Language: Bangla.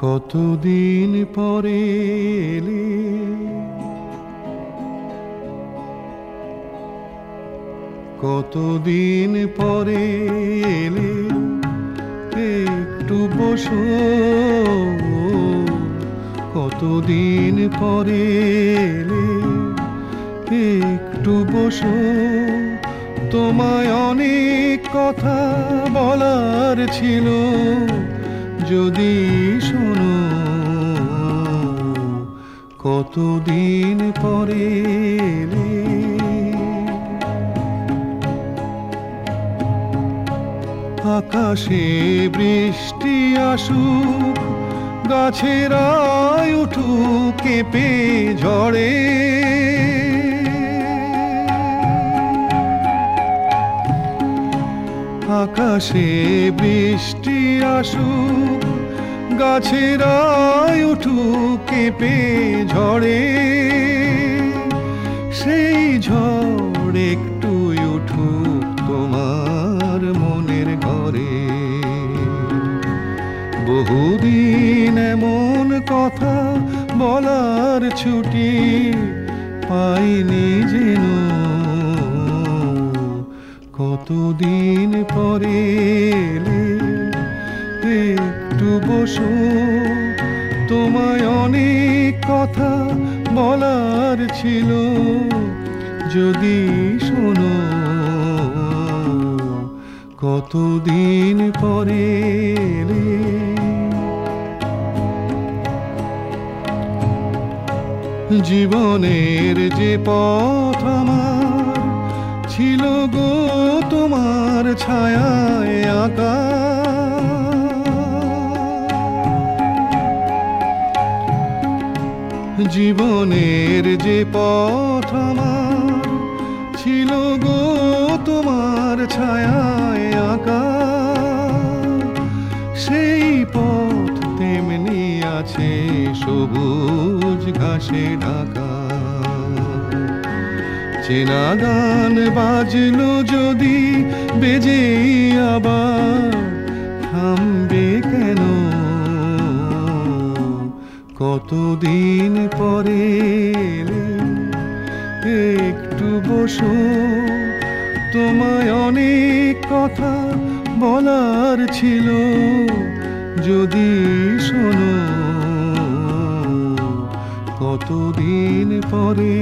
কতদিন পরে এলে? কতদিন পরে এলে? একটু বসো। কতদিন পরে এলে? একটু বসো। তোমায় অনেক কথা বলার ছিল। যদি শোনো কতদিন পরে আকাশে বৃষ্টি আসুক গাছের আয় উঠুক কেঁপে ঝড়ে আকাশে বৃষ্টি আসুক, গাছের আয় উঠুক, কেঁপে ঝড়ে সেই ঝড় একটু উঠু তোমার মনের ঘরে। বহুদিন এমন কথা বলার ছুটি পাইনি যেন। কতদিন পরে একটু বসো, তোমায় অনেক কথা বলার ছিল। যদি শোনো, কতদিন পরে জীবনের যে পথ আমার ছিল গো তোমার ছায়ায় আঁকা। জীবনের যে পথ আমার ছিল গো তোমার ছায়ায় আঁকা। সেই পথ তেমনি আছে সবুজ ঘাসে ঢাকা। চেনা গান বাজলো যদি, বেজে আবার থামবে কেন? কতদিন পরে একটু বসো, তোমায় অনেক কথা বলার ছিল। যদি শোনো, কতদিন পরে